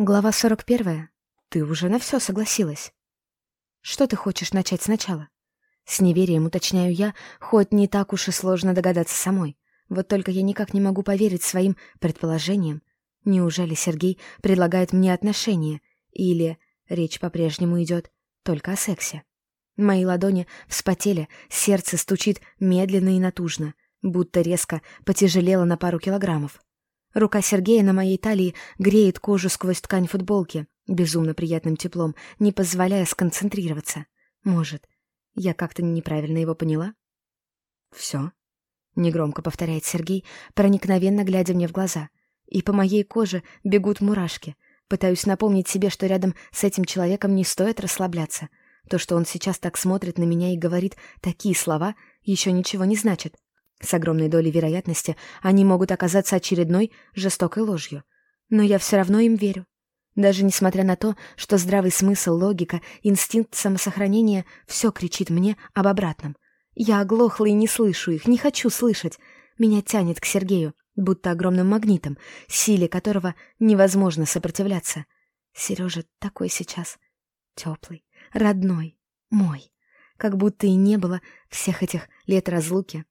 Глава 41. Ты уже на все согласилась. Что ты хочешь начать сначала? С неверием уточняю я, хоть не так уж и сложно догадаться самой. Вот только я никак не могу поверить своим предположениям. Неужели Сергей предлагает мне отношения? Или речь по-прежнему идет только о сексе? Мои ладони вспотели, сердце стучит медленно и натужно, будто резко потяжелело на пару килограммов. Рука Сергея на моей талии греет кожу сквозь ткань футболки, безумно приятным теплом, не позволяя сконцентрироваться. Может, я как-то неправильно его поняла? «Все», — негромко повторяет Сергей, проникновенно глядя мне в глаза. И по моей коже бегут мурашки. Пытаюсь напомнить себе, что рядом с этим человеком не стоит расслабляться. То, что он сейчас так смотрит на меня и говорит такие слова, еще ничего не значит. С огромной долей вероятности они могут оказаться очередной жестокой ложью. Но я все равно им верю. Даже несмотря на то, что здравый смысл, логика, инстинкт самосохранения — все кричит мне об обратном. Я оглохла и не слышу их, не хочу слышать. Меня тянет к Сергею, будто огромным магнитом, силе которого невозможно сопротивляться. Сережа такой сейчас. Теплый, родной, мой. Как будто и не было всех этих лет разлуки,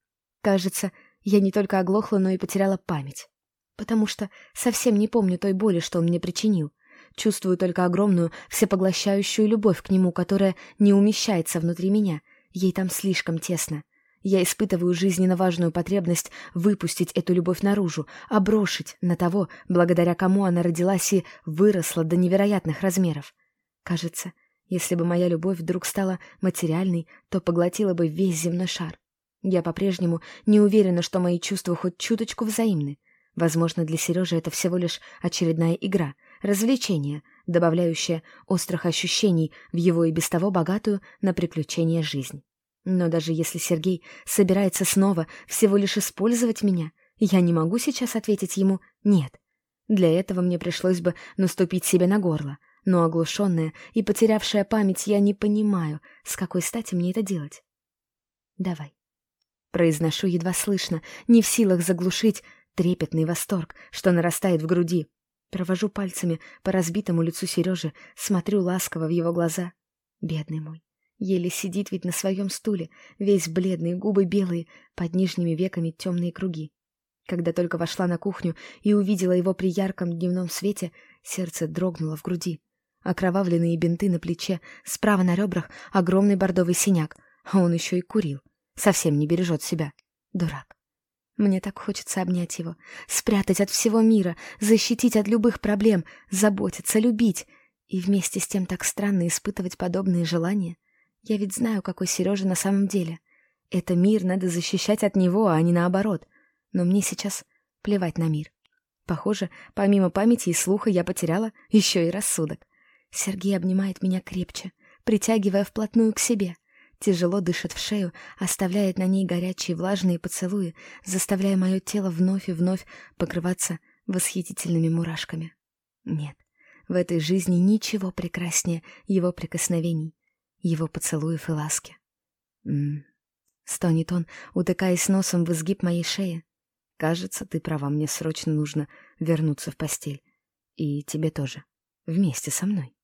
Кажется, я не только оглохла, но и потеряла память. Потому что совсем не помню той боли, что он мне причинил. Чувствую только огромную, всепоглощающую любовь к нему, которая не умещается внутри меня. Ей там слишком тесно. Я испытываю жизненно важную потребность выпустить эту любовь наружу, оброшить на того, благодаря кому она родилась и выросла до невероятных размеров. Кажется, если бы моя любовь вдруг стала материальной, то поглотила бы весь земной шар. Я по-прежнему не уверена, что мои чувства хоть чуточку взаимны. Возможно, для Сережи это всего лишь очередная игра, развлечение, добавляющее острых ощущений в его и без того богатую на приключения жизнь. Но даже если Сергей собирается снова всего лишь использовать меня, я не могу сейчас ответить ему «нет». Для этого мне пришлось бы наступить себе на горло, но оглушенная и потерявшая память я не понимаю, с какой стати мне это делать. Давай. Произношу едва слышно, не в силах заглушить трепетный восторг, что нарастает в груди. Провожу пальцами по разбитому лицу Сережи, смотрю ласково в его глаза. Бедный мой. Еле сидит ведь на своем стуле, весь бледный, губы белые, под нижними веками темные круги. Когда только вошла на кухню и увидела его при ярком дневном свете, сердце дрогнуло в груди. Окровавленные бинты на плече, справа на ребрах огромный бордовый синяк, а он еще и курил. Совсем не бережет себя. Дурак. Мне так хочется обнять его, спрятать от всего мира, защитить от любых проблем, заботиться, любить. И вместе с тем так странно испытывать подобные желания. Я ведь знаю, какой Сережа на самом деле. Это мир надо защищать от него, а не наоборот. Но мне сейчас плевать на мир. Похоже, помимо памяти и слуха я потеряла еще и рассудок. Сергей обнимает меня крепче, притягивая вплотную к себе — тяжело дышит в шею, оставляет на ней горячие влажные поцелуи, заставляя мое тело вновь и вновь покрываться восхитительными мурашками. Нет, в этой жизни ничего прекраснее его прикосновений, его поцелуев и ласки. «М-м-м», стонет он, утыкаясь носом в изгиб моей шеи. «Кажется, ты права, мне срочно нужно вернуться в постель. И тебе тоже. Вместе со мной».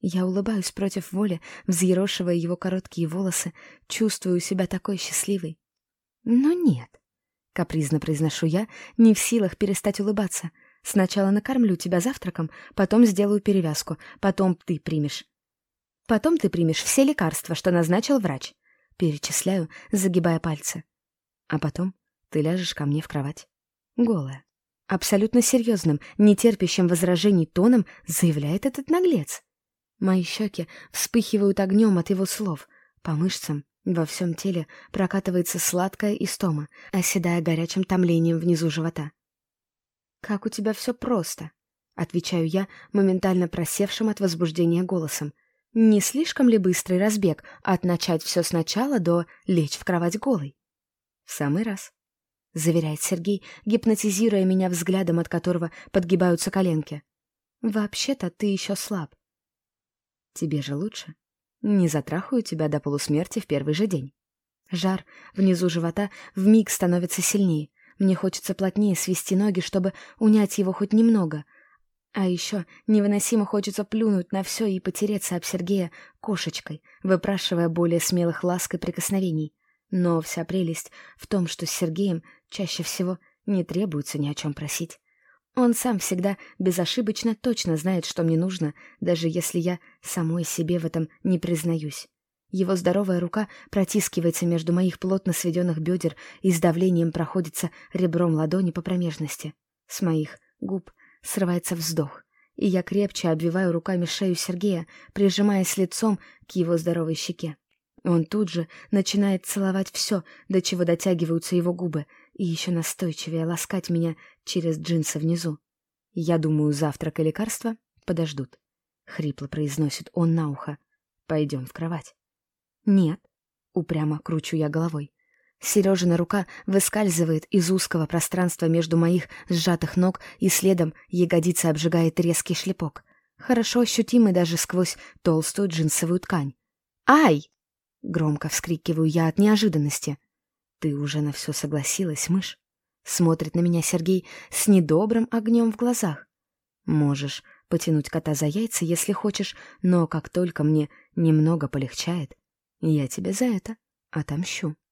Я улыбаюсь против воли, взъерошивая его короткие волосы, чувствую себя такой счастливой. Но нет, капризно произношу я, не в силах перестать улыбаться. Сначала накормлю тебя завтраком, потом сделаю перевязку, потом ты примешь. Потом ты примешь все лекарства, что назначил врач. Перечисляю, загибая пальцы. А потом ты ляжешь ко мне в кровать. Голая. Абсолютно серьезным, нетерпящим возражений тоном заявляет этот наглец. Мои щеки вспыхивают огнем от его слов. По мышцам во всем теле прокатывается сладкая истома, оседая горячим томлением внизу живота. «Как у тебя все просто», — отвечаю я, моментально просевшим от возбуждения голосом. «Не слишком ли быстрый разбег от начать все сначала до лечь в кровать голой?» «В самый раз», — заверяет Сергей, гипнотизируя меня взглядом, от которого подгибаются коленки. «Вообще-то ты еще слаб. Тебе же лучше. Не затрахаю тебя до полусмерти в первый же день. Жар внизу живота вмиг становится сильнее. Мне хочется плотнее свести ноги, чтобы унять его хоть немного. А еще невыносимо хочется плюнуть на все и потереться об Сергея кошечкой, выпрашивая более смелых ласк и прикосновений. Но вся прелесть в том, что с Сергеем чаще всего не требуется ни о чем просить. Он сам всегда безошибочно точно знает, что мне нужно, даже если я самой себе в этом не признаюсь. Его здоровая рука протискивается между моих плотно сведенных бедер и с давлением проходится ребром ладони по промежности. С моих губ срывается вздох, и я крепче обвиваю руками шею Сергея, прижимаясь лицом к его здоровой щеке. Он тут же начинает целовать все, до чего дотягиваются его губы, и еще настойчивее ласкать меня через джинсы внизу. Я думаю, завтрак и лекарства подождут. Хрипло произносит он на ухо. Пойдем в кровать. Нет, упрямо кручу я головой. Сережина рука выскальзывает из узкого пространства между моих сжатых ног, и следом ягодица обжигает резкий шлепок, хорошо ощутимый даже сквозь толстую джинсовую ткань. «Ай!» — громко вскрикиваю я от неожиданности. «Ты уже на все согласилась, мышь?» Смотрит на меня Сергей с недобрым огнем в глазах. «Можешь потянуть кота за яйца, если хочешь, но как только мне немного полегчает, я тебе за это отомщу».